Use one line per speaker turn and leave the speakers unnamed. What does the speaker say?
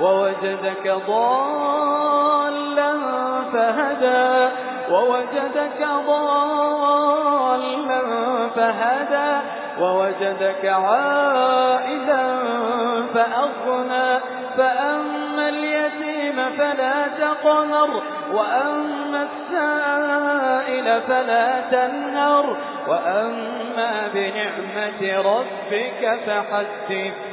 ووجدك ضالا فهدى ووجدك ضالا فهدى ووجدك عائلا فأغنى. فأما اليتيم فلا تقنر وأما السائل فلا تنهر. وأما بنعمة ربك فحدث.